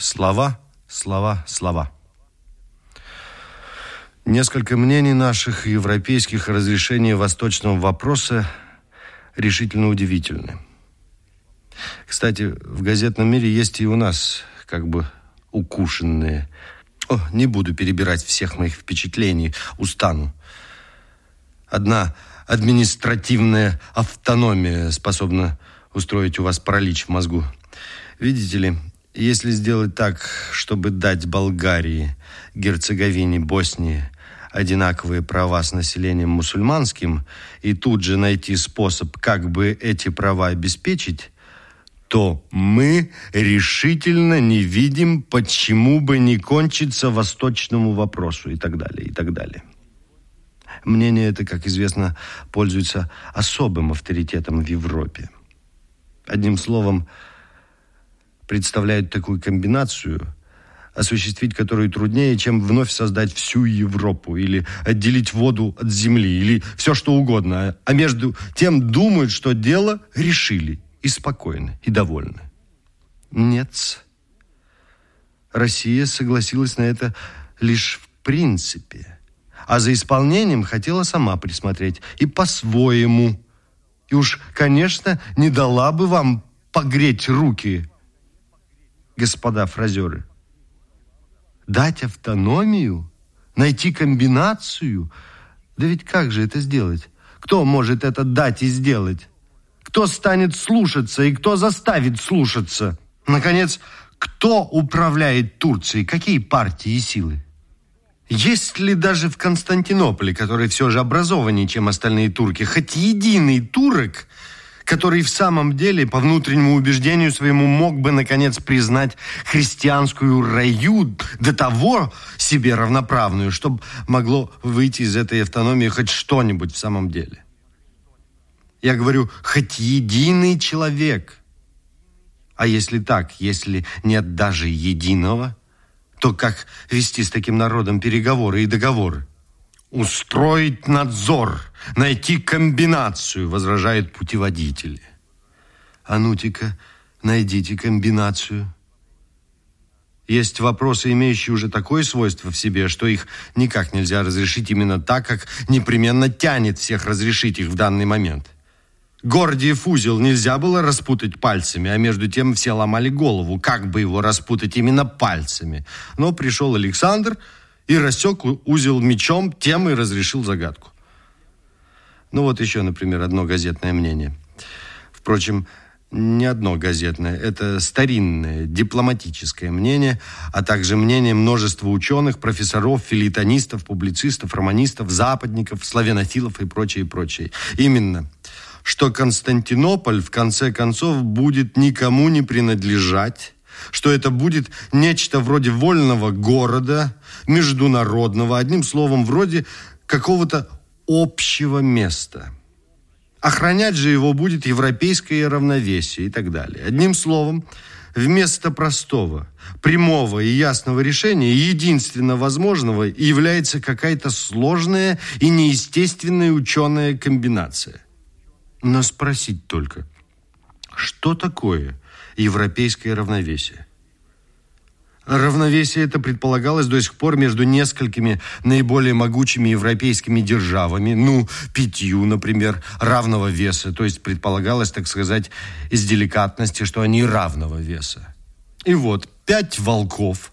Слова, слова, слова. Несколько мнений наших европейских о разрешении восточного вопроса решительно удивительны. Кстати, в газетном мире есть и у нас как бы укушенные. О, не буду перебирать всех моих впечатлений, устану. Одна административная автономия способна устроить у вас паралич в мозгу. Видите ли, если сделать так, чтобы дать Болгарии, Герцеговине, Боснии одинаковые права с населением мусульманским и тут же найти способ, как бы эти права обеспечить, то мы решительно не видим, почему бы не кончиться восточному вопросу и так далее, и так далее. Мнение это, как известно, пользуется особым авторитетом в Европе. Одним словом, представляют такую комбинацию, осуществить которую труднее, чем вновь создать всю Европу или отделить воду от земли или все что угодно. А между тем думают, что дело решили и спокойны, и довольны. Нет. Россия согласилась на это лишь в принципе, а за исполнением хотела сама присмотреть и по-своему. И уж, конечно, не дала бы вам погреть руки господа фразеры. Дать автономию? Найти комбинацию? Да ведь как же это сделать? Кто может это дать и сделать? Кто станет слушаться и кто заставит слушаться? Наконец, кто управляет Турцией? Какие партии и силы? Есть ли даже в Константинополе, который все же образованнее, чем остальные турки, хоть единый турок, который в самом деле по внутреннему убеждению своему мог бы, наконец, признать христианскую раю до того себе равноправную, чтобы могло выйти из этой автономии хоть что-нибудь в самом деле. Я говорю, хоть единый человек. А если так, если нет даже единого, то как вести с таким народом переговоры и договоры? Устроить надзор, найти комбинацию, возражает путеводитель. А ну-ка, найдите комбинацию. Есть вопросы, имеющие уже такое свойство в себе, что их никак нельзя разрешить именно так, как непременно тянет всех разрешить их в данный момент. Гордиев узел нельзя было распутать пальцами, а между тем все ломали голову, как бы его распутать именно пальцами. Но пришел Александр и рассек узел мечом, тем и разрешил загадку. Ну вот еще, например, одно газетное мнение. Впрочем, не одно газетное, это старинное дипломатическое мнение, а также мнение множества ученых, профессоров, филитонистов, публицистов, романистов, западников, славянофилов и прочее, прочее. Именно, что Константинополь в конце концов будет никому не принадлежать, что это будет нечто вроде вольного города, международного, одним словом, вроде какого-то общего места. Охранять же его будет европейское равновесие и так далее. Одним словом, вместо простого, прямого и ясного решения, единственно возможного является какая-то сложная и неестественная ученая комбинация. Но спросить только, что такое европейское равновесие? Равновесие это предполагалось до сих пор между несколькими наиболее могучими европейскими державами, ну, пятью, например, равного веса, то есть предполагалось, так сказать, из деликатности, что они равного веса. И вот пять волков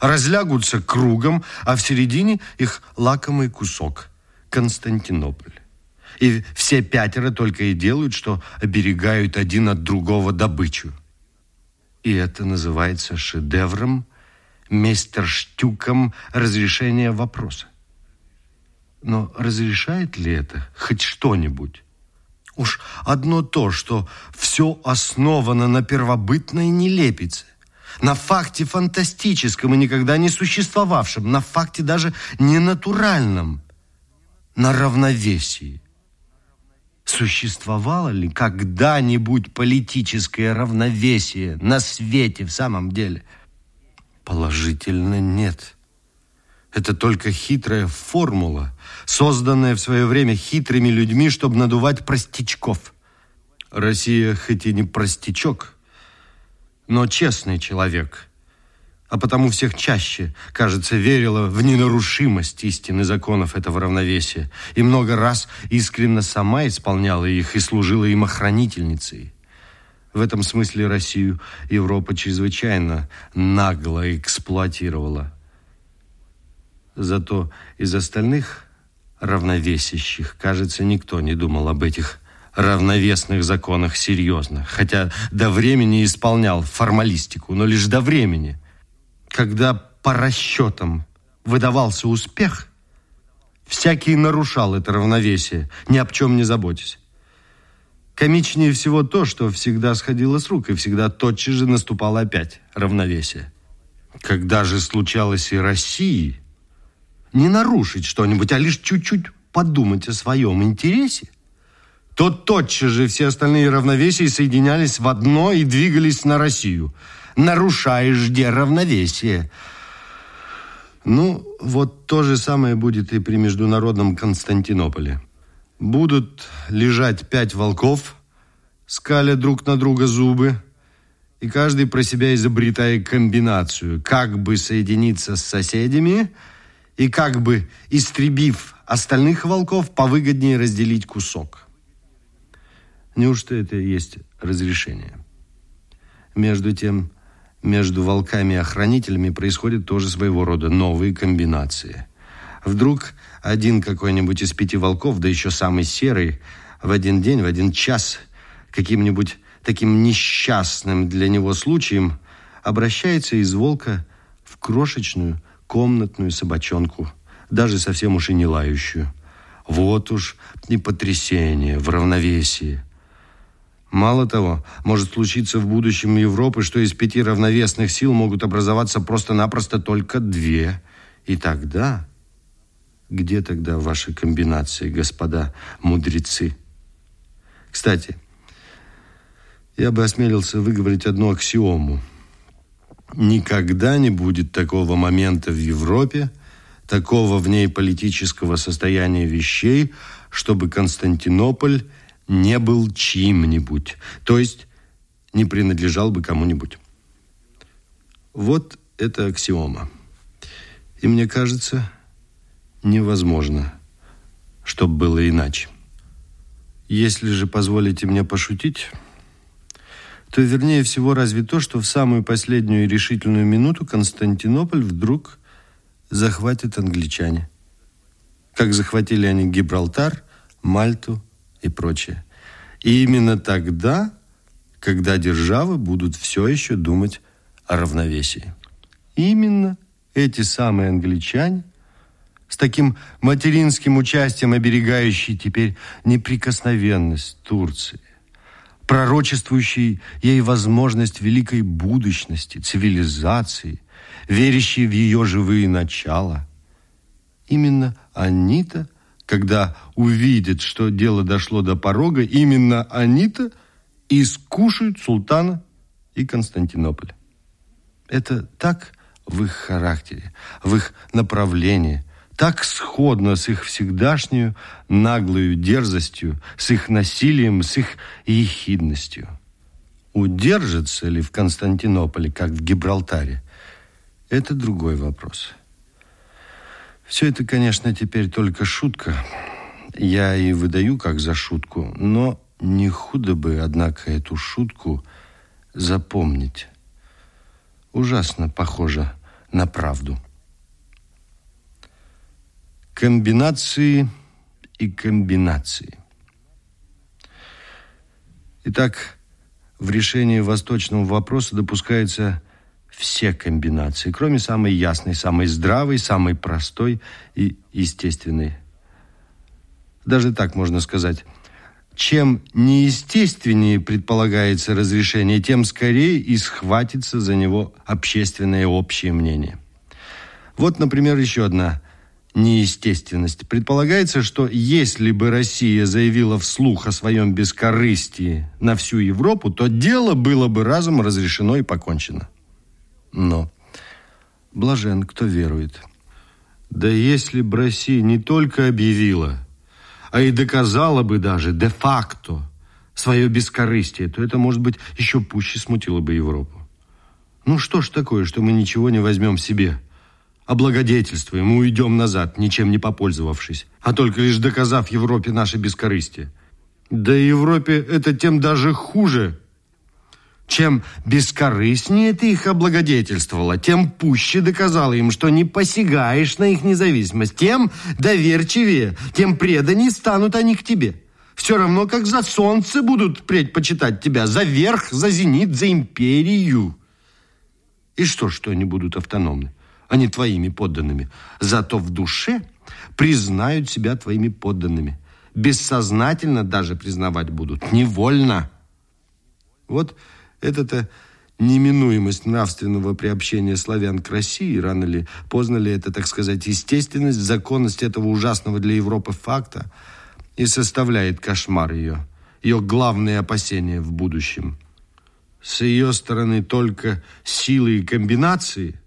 разлягутся кругом, а в середине их лакомый кусок – Константинополь. И все пятеро только и делают, что оберегают один от другого добычу. И это называется шедевром – мейстерштюком разрешения вопроса. Но разрешает ли это хоть что-нибудь? Уж одно то, что все основано на первобытной нелепице, на факте фантастическом и никогда не существовавшем, на факте даже ненатуральном, на равновесии. Существовало ли когда-нибудь политическое равновесие на свете в самом деле – Положительно нет. Это только хитрая формула, созданная в свое время хитрыми людьми, чтобы надувать простячков. Россия хоть и не простячок, но честный человек. А потому всех чаще, кажется, верила в ненарушимость истины законов этого равновесия и много раз искренне сама исполняла их и служила им охранительницей. В этом смысле Россию Европа чрезвычайно нагло эксплуатировала. Зато из остальных равновесящих, кажется, никто не думал об этих равновесных законах серьезно, хотя до времени исполнял формалистику, но лишь до времени – когда по расчетам выдавался успех, всякий нарушал это равновесие, ни об чем не заботясь. Комичнее всего то, что всегда сходило с рук, и всегда тотчас же наступало опять равновесие. Когда же случалось и России, не нарушить что-нибудь, а лишь чуть-чуть подумать о своем интересе, то тотчас же все остальные равновесия соединялись в одно и двигались на Россию – нарушаешь где равновесие. Ну, вот то же самое будет и при международном Константинополе. Будут лежать пять волков, скаля друг на друга зубы, и каждый про себя изобретая комбинацию, как бы соединиться с соседями и как бы, истребив остальных волков, повыгоднее разделить кусок. Неужто это и есть разрешение? Между тем, между волками и охранителями происходят тоже своего рода новые комбинации. Вдруг один какой-нибудь из пяти волков, да еще самый серый, в один день, в один час, каким-нибудь таким несчастным для него случаем обращается из волка в крошечную комнатную собачонку, даже совсем уж и не лающую. Вот уж и потрясение в равновесии. Мало того, может случиться в будущем Европы, что из пяти равновесных сил могут образоваться просто-напросто только две. И тогда... Где тогда ваши комбинации, господа мудрецы? Кстати, я бы осмелился выговорить одну аксиому. Никогда не будет такого момента в Европе, такого в ней политического состояния вещей, чтобы Константинополь не был чьим-нибудь, то есть не принадлежал бы кому-нибудь. Вот это аксиома. И мне кажется, невозможно, чтобы было иначе. Если же позволите мне пошутить, то вернее всего разве то, что в самую последнюю решительную минуту Константинополь вдруг захватят англичане. Как захватили они Гибралтар, Мальту, и прочее. И именно тогда, когда державы будут все еще думать о равновесии. Именно эти самые англичане, с таким материнским участием оберегающие теперь неприкосновенность Турции, пророчествующие ей возможность великой будущности, цивилизации, верящие в ее живые начала. Именно они-то когда увидят, что дело дошло до порога, именно они-то и султана и Константинополь. Это так в их характере, в их направлении, так сходно с их всегдашнюю наглою дерзостью, с их насилием, с их ехидностью. Удержится ли в Константинополе, как в Гибралтаре, это другой вопрос. Все это, конечно, теперь только шутка. Я и выдаю как за шутку, но не худо бы, однако, эту шутку запомнить. Ужасно похоже на правду. Комбинации и комбинации. Итак, в решении восточного вопроса допускается все комбинации, кроме самой ясной, самой здравой, самой простой и естественной. Даже так можно сказать. Чем неестественнее предполагается разрешение, тем скорее и схватится за него общественное общее мнение. Вот, например, еще одна неестественность. Предполагается, что если бы Россия заявила вслух о своем бескорыстии на всю Европу, то дело было бы разом разрешено и покончено. Но блажен, кто верует. Да если бы Россия не только объявила, а и доказала бы даже де-факто свое бескорыстие, то это, может быть, еще пуще смутило бы Европу. Ну что ж такое, что мы ничего не возьмем себе? Облагодетельствуем и уйдем назад, ничем не попользовавшись, а только лишь доказав Европе наше бескорыстие. Да Европе это тем даже хуже, чем бескорыстнее ты их облагодетельствовала, тем пуще доказала им, что не посягаешь на их независимость, тем доверчивее, тем преданнее станут они к тебе. Все равно, как за солнце будут предпочитать тебя, за верх, за зенит, за империю. И что, что они будут автономны, а не твоими подданными? Зато в душе признают себя твоими подданными. Бессознательно даже признавать будут, невольно. Вот это-то неминуемость нравственного приобщения славян к России, рано ли, поздно ли это, так сказать, естественность, законность этого ужасного для Европы факта и составляет кошмар ее, ее главные опасения в будущем – с ее стороны только силы и комбинации,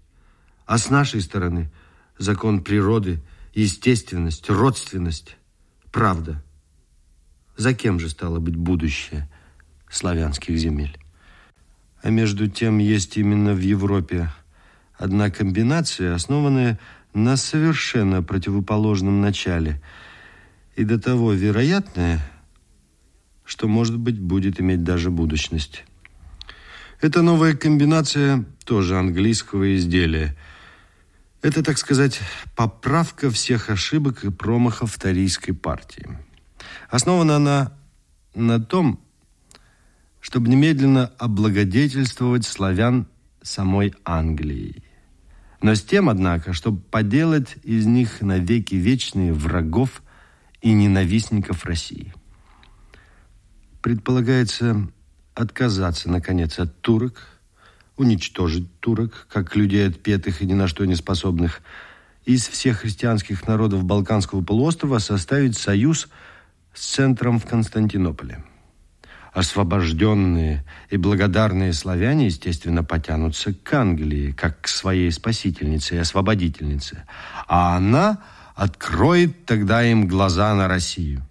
а с нашей стороны закон природы, естественность, родственность, правда. За кем же стало быть будущее славянских земель? А между тем есть именно в Европе одна комбинация, основанная на совершенно противоположном начале и до того вероятная, что, может быть, будет иметь даже будущность. Эта новая комбинация тоже английского изделия. Это, так сказать, поправка всех ошибок и промахов Тарийской партии. Основана она на том, чтобы немедленно облагодетельствовать славян самой Англией. Но с тем, однако, чтобы поделать из них навеки вечные врагов и ненавистников России. Предполагается отказаться, наконец, от турок, уничтожить турок, как людей отпетых и ни на что не способных, из всех христианских народов Балканского полуострова составить союз с центром в Константинополе. Освобожденные и благодарные славяне, естественно, потянутся к Англии, как к своей спасительнице и освободительнице. А она откроет тогда им глаза на Россию.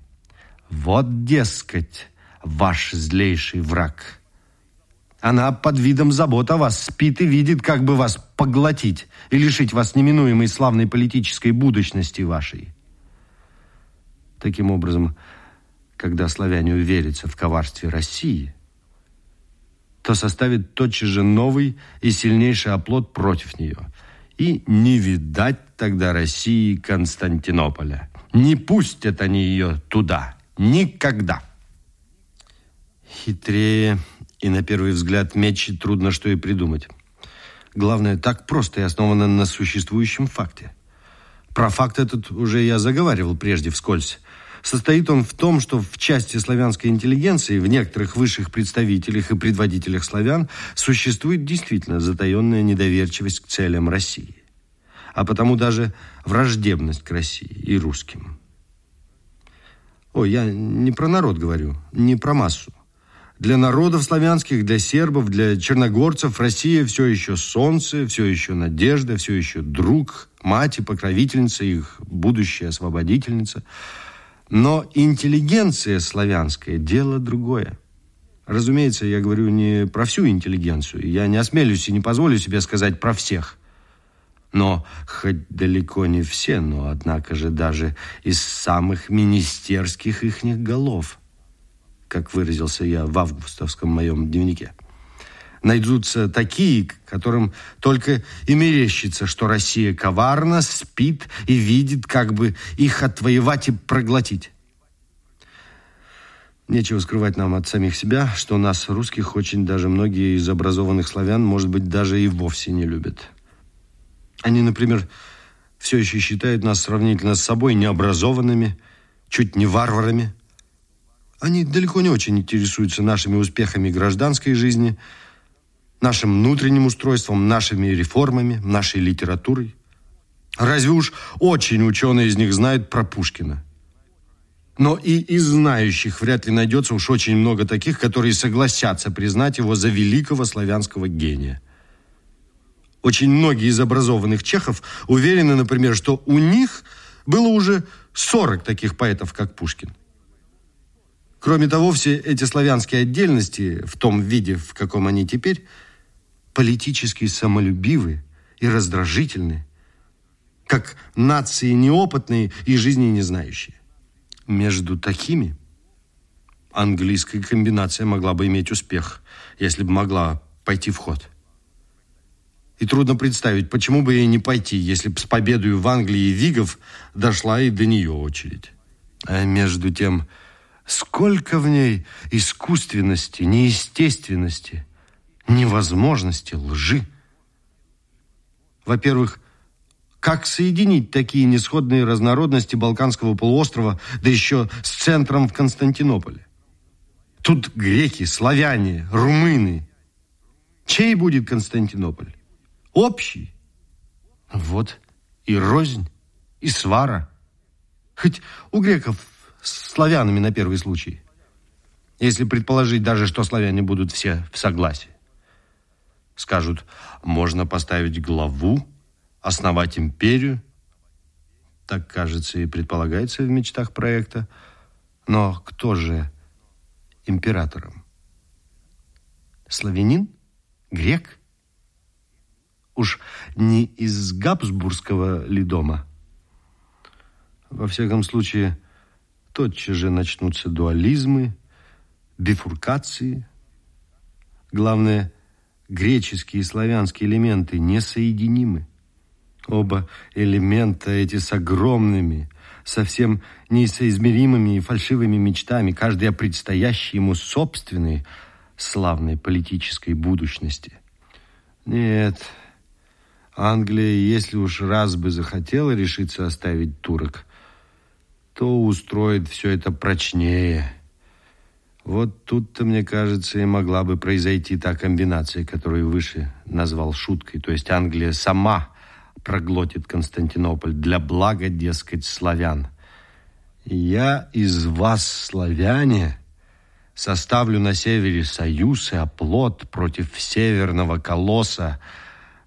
Вот, дескать, ваш злейший враг. Она под видом забот о вас спит и видит, как бы вас поглотить и лишить вас неминуемой славной политической будущности вашей. Таким образом, когда славяне уверятся в коварстве России, то составит тотчас же новый и сильнейший оплот против нее. И не видать тогда России Константинополя. Не пустят они ее туда. Никогда. Хитрее и, на первый взгляд, мечи трудно что и придумать. Главное, так просто и основано на существующем факте. Про факт этот уже я заговаривал прежде вскользь. Состоит он в том, что в части славянской интеллигенции, в некоторых высших представителях и предводителях славян, существует действительно затаенная недоверчивость к целям России. А потому даже враждебность к России и русским. Ой, я не про народ говорю, не про массу. Для народов славянских, для сербов, для черногорцев Россия все еще солнце, все еще надежда, все еще друг, мать и покровительница, их будущая освободительница. Но интеллигенция славянская – дело другое. Разумеется, я говорю не про всю интеллигенцию. Я не осмелюсь и не позволю себе сказать про всех. Но хоть далеко не все, но однако же даже из самых министерских ихних голов – как выразился я в августовском моем дневнике. Найдутся такие, которым только и мерещится, что Россия коварна, спит и видит, как бы их отвоевать и проглотить. Нечего скрывать нам от самих себя, что нас, русских, очень даже многие из образованных славян, может быть, даже и вовсе не любят. Они, например, все еще считают нас сравнительно с собой необразованными, чуть не варварами – они далеко не очень интересуются нашими успехами гражданской жизни, нашим внутренним устройством, нашими реформами, нашей литературой. Разве уж очень ученые из них знают про Пушкина? Но и из знающих вряд ли найдется уж очень много таких, которые согласятся признать его за великого славянского гения. Очень многие из образованных чехов уверены, например, что у них было уже 40 таких поэтов, как Пушкин. Кроме того, все эти славянские отдельности, в том виде, в каком они теперь, политически самолюбивы и раздражительны, как нации неопытные и жизни не знающие. Между такими английская комбинация могла бы иметь успех, если бы могла пойти в ход. И трудно представить, почему бы ей не пойти, если бы с победой в Англии Вигов дошла и до нее очередь. А между тем, сколько в ней искусственности, неестественности, невозможности, лжи. Во-первых, как соединить такие несходные разнородности Балканского полуострова, да еще с центром в Константинополе? Тут греки, славяне, румыны. Чей будет Константинополь? Общий. Вот и рознь, и свара. Хоть у греков с славянами на первый случай. Если предположить даже, что славяне будут все в согласии. Скажут, можно поставить главу, основать империю. Так, кажется, и предполагается в мечтах проекта. Но кто же императором? Славянин? Грек? Уж не из Габсбургского ли дома? Во всяком случае, тотчас же начнутся дуализмы, бифуркации. Главное, греческие и славянские элементы несоединимы. Оба элемента эти с огромными, совсем несоизмеримыми и фальшивыми мечтами, каждый о предстоящей ему собственной славной политической будущности. Нет, Англия, если уж раз бы захотела решиться оставить турок, то устроит все это прочнее. Вот тут-то, мне кажется, и могла бы произойти та комбинация, которую выше назвал шуткой. То есть Англия сама проглотит Константинополь для блага, дескать, славян. Я из вас, славяне, составлю на севере союз и оплот против северного колосса,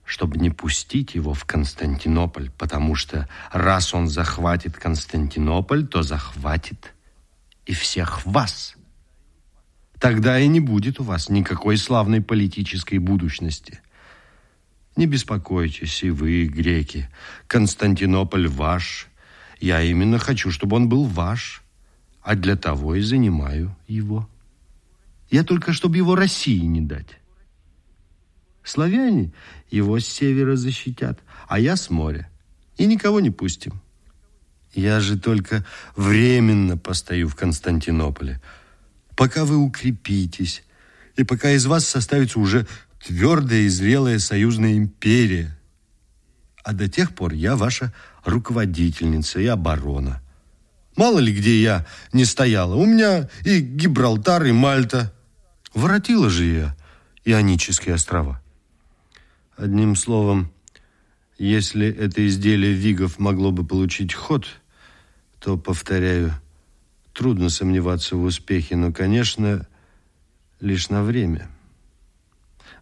чтобы не пустить его в Константинополь, потому что раз он захватит Константинополь, то захватит и всех вас. Тогда и не будет у вас никакой славной политической будущности. Не беспокойтесь и вы, греки. Константинополь ваш. Я именно хочу, чтобы он был ваш. А для того и занимаю его. Я только, чтобы его России не дать. Славяне его с севера защитят, а я с моря. И никого не пустим. Я же только временно постою в Константинополе, пока вы укрепитесь, и пока из вас составится уже твердая и зрелая союзная империя. А до тех пор я ваша руководительница и оборона. Мало ли где я не стояла. У меня и Гибралтар, и Мальта. Воротила же я Ионические острова. Одним словом, если это изделие Вигов могло бы получить ход, то, повторяю, трудно сомневаться в успехе, но, конечно, лишь на время.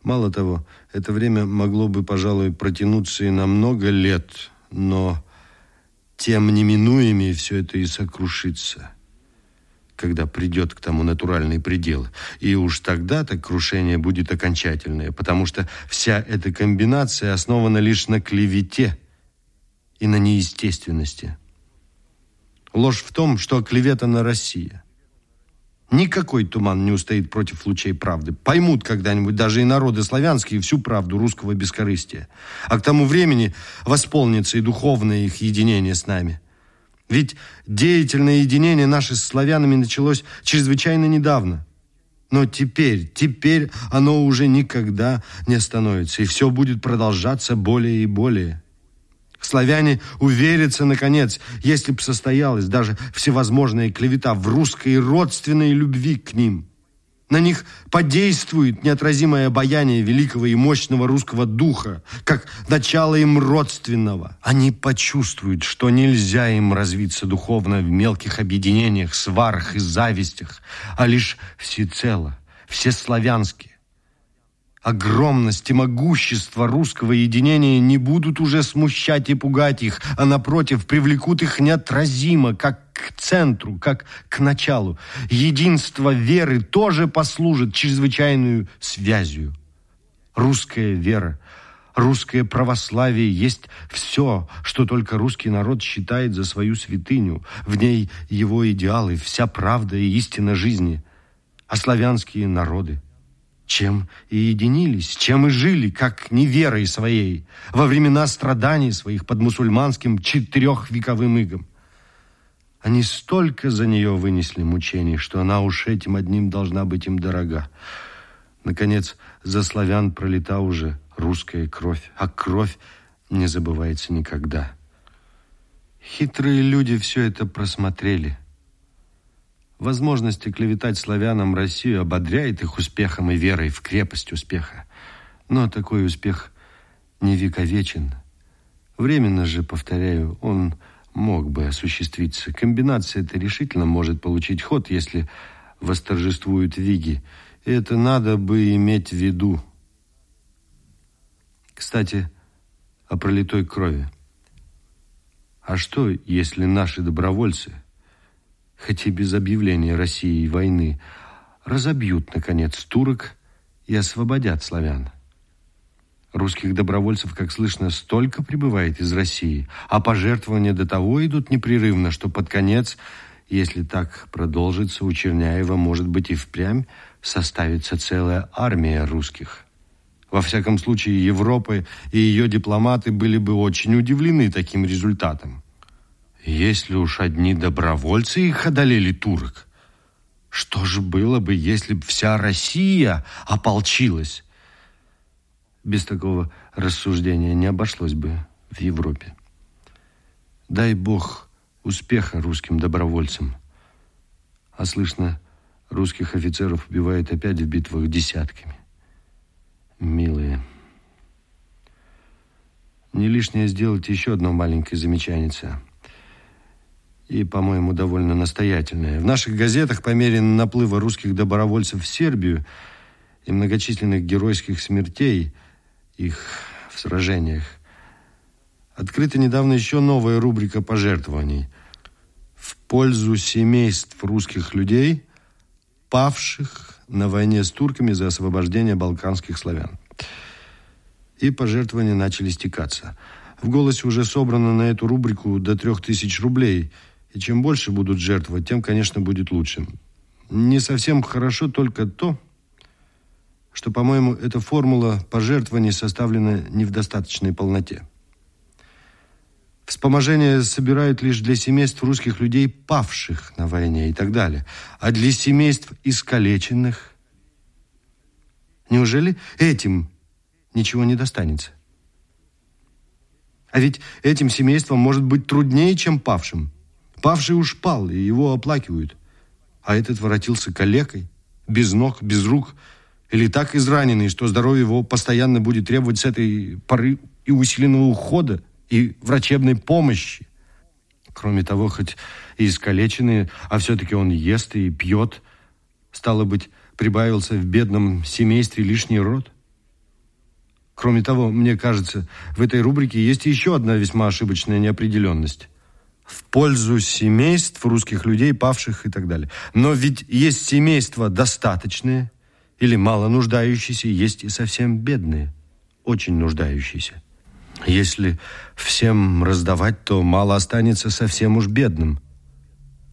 Мало того, это время могло бы, пожалуй, протянуться и на много лет, но тем неминуемее все это и сокрушится – когда придет к тому натуральный предел. И уж тогда-то крушение будет окончательное, потому что вся эта комбинация основана лишь на клевете и на неестественности. Ложь в том, что оклеветана Россия. Никакой туман не устоит против лучей правды. Поймут когда-нибудь даже и народы славянские всю правду русского бескорыстия. А к тому времени восполнится и духовное их единение с нами – ведь деятельное единение наше с славянами началось чрезвычайно недавно. Но теперь, теперь оно уже никогда не остановится, и все будет продолжаться более и более. Славяне уверятся, наконец, если бы состоялась даже всевозможная клевета в русской родственной любви к ним – на них подействует неотразимое обаяние великого и мощного русского духа, как начало им родственного. Они почувствуют, что нельзя им развиться духовно в мелких объединениях, сварах и завистях, а лишь всецело, всеславянски, Огромность и могущество русского единения не будут уже смущать и пугать их, а напротив привлекут их неотразимо, как к центру, как к началу. Единство веры тоже послужит чрезвычайную связью. русская вера, русское православие есть все, что только русский народ считает за свою святыню. В ней его идеалы, вся правда и истина жизни. А славянские народы – чем и единились, чем и жили, как не верой своей, во времена страданий своих под мусульманским четырехвековым игом. Они столько за нее вынесли мучений, что она уж этим одним должна быть им дорога. Наконец, за славян пролита уже русская кровь, а кровь не забывается никогда. Хитрые люди все это просмотрели – Возможность оклеветать славянам Россию ободряет их успехом и верой в крепость успеха. Но такой успех не вековечен. Временно же, повторяю, он мог бы осуществиться. Комбинация эта решительно может получить ход, если восторжествуют виги. И это надо бы иметь в виду. Кстати, о пролитой крови. А что, если наши добровольцы – хоть и без объявления России войны, разобьют, наконец, турок и освободят славян. Русских добровольцев, как слышно, столько прибывает из России, а пожертвования до того идут непрерывно, что под конец, если так продолжится, у Черняева, может быть, и впрямь составится целая армия русских. Во всяком случае, Европа и ее дипломаты были бы очень удивлены таким результатом. Если уж одни добровольцы их одолели турок, что же было бы, если бы вся Россия ополчилась? Без такого рассуждения не обошлось бы в Европе. Дай Бог успеха русским добровольцам. А слышно, русских офицеров убивают опять в битвах десятками. Милые. Не лишнее сделать еще одно маленькое замечание и, по-моему, довольно настоятельная. В наших газетах по мере наплыва русских добровольцев в Сербию и многочисленных геройских смертей их в сражениях открыта недавно еще новая рубрика пожертвований в пользу семейств русских людей, павших на войне с турками за освобождение балканских славян. И пожертвования начали стекаться. В «Голосе» уже собрано на эту рубрику до трех тысяч рублей – и чем больше будут жертвовать, тем, конечно, будет лучше. Не совсем хорошо только то, что, по-моему, эта формула пожертвований составлена не в достаточной полноте. Вспоможение собирают лишь для семейств русских людей, павших на войне и так далее. А для семейств искалеченных... Неужели этим ничего не достанется? А ведь этим семействам может быть труднее, чем павшим. Павший уж пал, и его оплакивают. А этот воротился калекой, без ног, без рук, или так израненный, что здоровье его постоянно будет требовать с этой поры и усиленного ухода, и врачебной помощи. Кроме того, хоть и искалеченный, а все-таки он ест и пьет, стало быть, прибавился в бедном семействе лишний род. Кроме того, мне кажется, в этой рубрике есть еще одна весьма ошибочная неопределенность в пользу семейств русских людей, павших и так далее. Но ведь есть семейства достаточные или мало нуждающиеся, есть и совсем бедные, очень нуждающиеся. Если всем раздавать, то мало останется совсем уж бедным.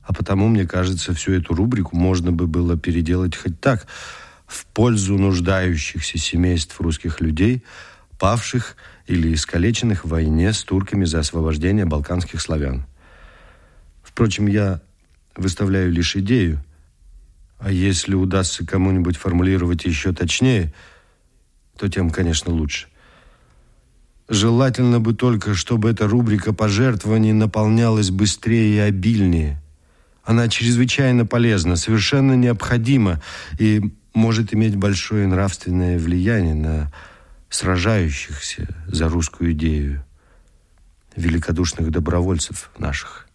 А потому, мне кажется, всю эту рубрику можно бы было переделать хоть так, в пользу нуждающихся семейств русских людей, павших или искалеченных в войне с турками за освобождение балканских славян. Впрочем, я выставляю лишь идею. А если удастся кому-нибудь формулировать еще точнее, то тем, конечно, лучше. Желательно бы только, чтобы эта рубрика пожертвований наполнялась быстрее и обильнее. Она чрезвычайно полезна, совершенно необходима и может иметь большое нравственное влияние на сражающихся за русскую идею великодушных добровольцев наших.